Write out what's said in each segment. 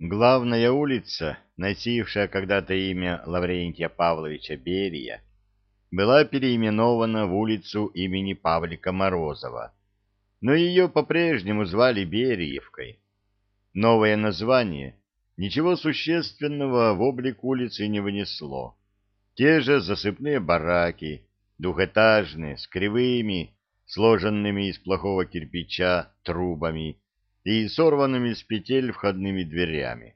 Главная улица, носившая когда-то имя Лаврентия Павловича Берия, была переименована в улицу имени Павлика Морозова, но ее по-прежнему звали Бериевкой. Новое название ничего существенного в облик улицы не внесло. Те же засыпные бараки, двухэтажные, с кривыми, сложенными из плохого кирпича трубами и сорванными с петель входными дверями,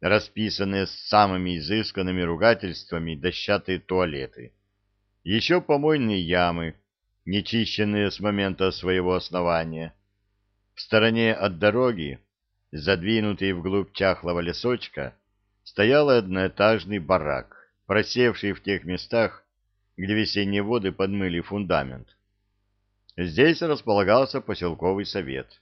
расписанные с самыми изысканными ругательствами дощатые туалеты, еще помойные ямы, нечищенные с момента своего основания. В стороне от дороги, задвинутый вглубь чахлого лесочка, стоял одноэтажный барак, просевший в тех местах, где весенние воды подмыли фундамент. Здесь располагался поселковый совет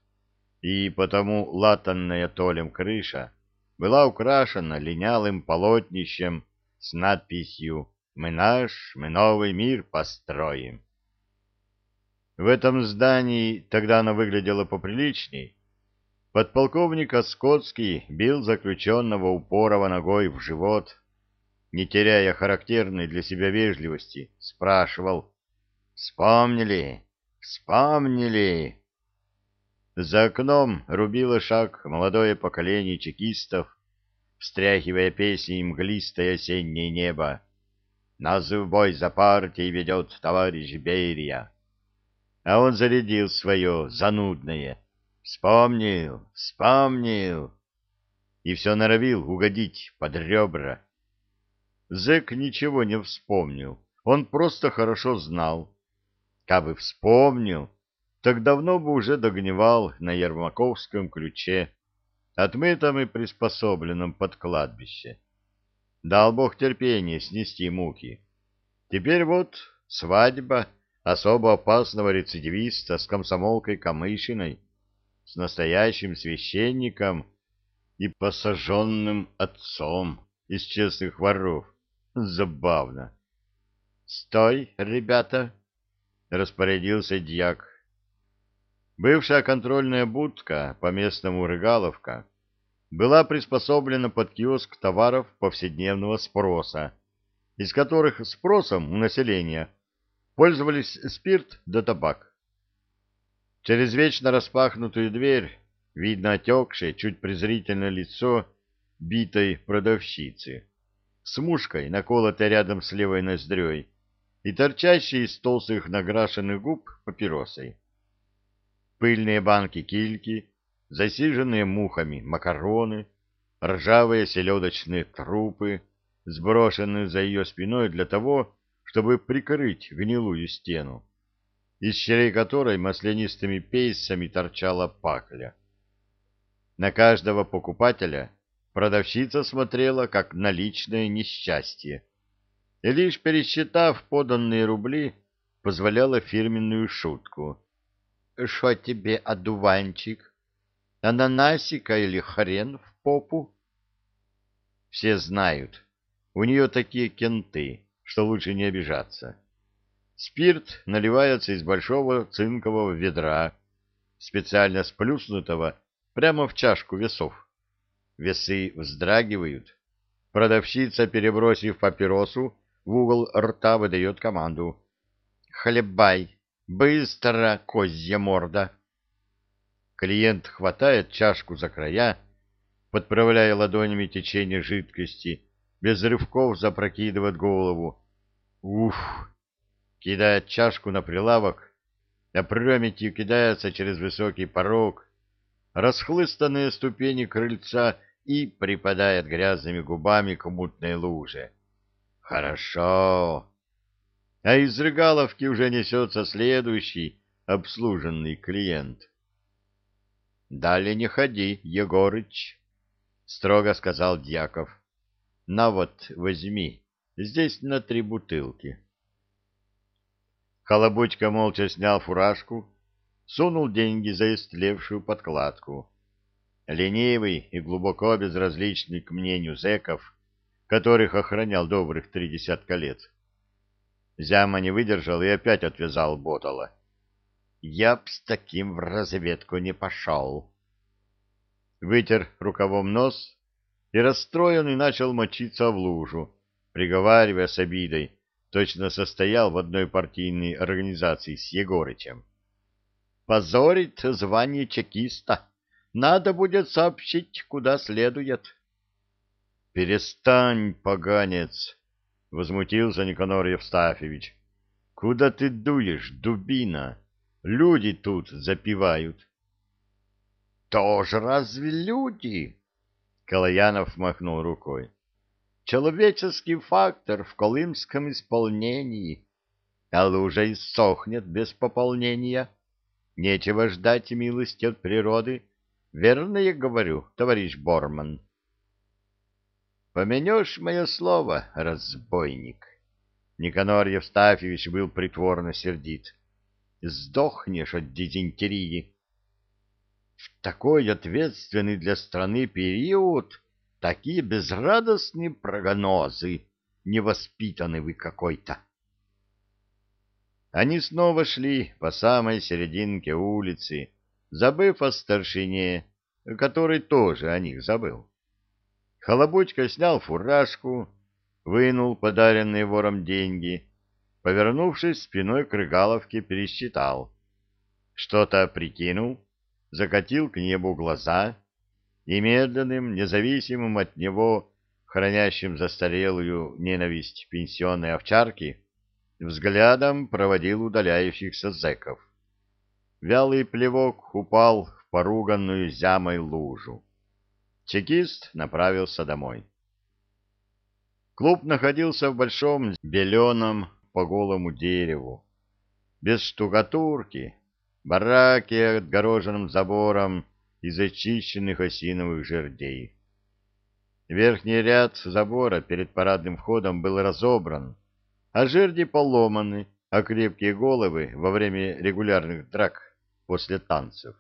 и потому латанная толем крыша была украшена линялым полотнищем с надписью «Мы наш, мы новый мир построим». В этом здании тогда оно выглядело поприличней. Подполковник Оскотский бил заключенного упорова ногой в живот, не теряя характерной для себя вежливости, спрашивал «Вспомнили? Вспомнили?» За окном рубило шаг молодое поколение чекистов, встряхивая песни мглистое осеннее небо. «Нас в бой за партией ведет товарищ Берия». А он зарядил свое занудное «Вспомнил, вспомнил!» и все норовил угодить под ребра. Зэк ничего не вспомнил, он просто хорошо знал. Кабы вспомнил, так давно бы уже догнивал на Ермаковском ключе, отмытом и приспособленном под кладбище. Дал Бог терпение снести муки. Теперь вот свадьба особо опасного рецидивиста с комсомолкой Камышиной, с настоящим священником и посаженным отцом из честных воров. Забавно. — Стой, ребята! — распорядился дьяк Бывшая контрольная будка, по-местному Рыгаловка, была приспособлена под киоск товаров повседневного спроса, из которых спросом у населения пользовались спирт да табак. Через вечно распахнутую дверь видно отекшее, чуть презрительное лицо битой продавщицы с мушкой, наколотой рядом с левой ноздрёй, и торчащей из толстых накрашенных губ папиросой пыльные банки кильки, засиженные мухами макароны, ржавые селедочные трупы, сброшенные за ее спиной для того, чтобы прикрыть гнилую стену, из щелей которой маслянистыми пейсами торчала пакля. На каждого покупателя продавщица смотрела как на личное несчастье, и лишь пересчитав поданные рубли, позволяла фирменную шутку — Шо тебе, одуванчик? Ананасика или хрен в попу? Все знают. У нее такие кенты, что лучше не обижаться. Спирт наливается из большого цинкового ведра, специально сплюснутого прямо в чашку весов. Весы вздрагивают. Продавщица, перебросив папиросу, в угол рта выдает команду. «Хлебай!» Быстро, козья морда! Клиент хватает чашку за края, подправляя ладонями течение жидкости, без рывков запрокидывает голову. Уф! Кидает чашку на прилавок, опрометью кидается через высокий порог, расхлыстанные ступени крыльца и припадает грязными губами к мутной луже. Хорошо! А из Рыгаловки уже несется следующий обслуженный клиент. — Далее не ходи, Егорыч, — строго сказал Дьяков. — На вот, возьми, здесь на три бутылки. Холобучка молча снял фуражку, сунул деньги за истлевшую подкладку. Ленивый и глубоко безразличный к мнению зэков, которых охранял добрых три десятка лет, Зяма не выдержал и опять отвязал Ботала. Я б с таким в разведку не пошел. вытер рукавом нос и расстроенный начал мочиться в лужу, приговаривая с обидой, точно состоял в одной партийной организации с Егорычем. «Позорит звание чекиста. Надо будет сообщить, куда следует». «Перестань, поганец!» — возмутился Никанор Евстафьевич. «Куда ты дуешь, дубина? Люди тут запивают». «Тоже разве люди?» — Калаянов махнул рукой. «Человеческий фактор в колымском исполнении, а лужа иссохнет без пополнения. Нечего ждать милости от природы. Верно я говорю, товарищ Борман?» Поменешь мое слово, разбойник. Никанор Евстафьевич был притворно сердит. Сдохнешь от дизентерии. В такой ответственный для страны период такие безрадостные прогнозы. Невоспитанный вы какой-то. Они снова шли по самой серединке улицы, забыв о старшине, который тоже о них забыл. Холобучка снял фуражку, вынул подаренные вором деньги, повернувшись спиной к рыгаловке, пересчитал. Что-то прикинул, закатил к небу глаза и медленным, независимым от него, хранящим застарелую ненависть пенсионной овчарки, взглядом проводил удаляющихся зэков. Вялый плевок упал в поруганную зямой лужу. Чекист направился домой. Клуб находился в большом беленом по голому дереву. Без штукатурки, бараки отгороженным забором из очищенных осиновых жердей. Верхний ряд забора перед парадным входом был разобран, а жерди поломаны, а крепкие головы во время регулярных драк после танцев.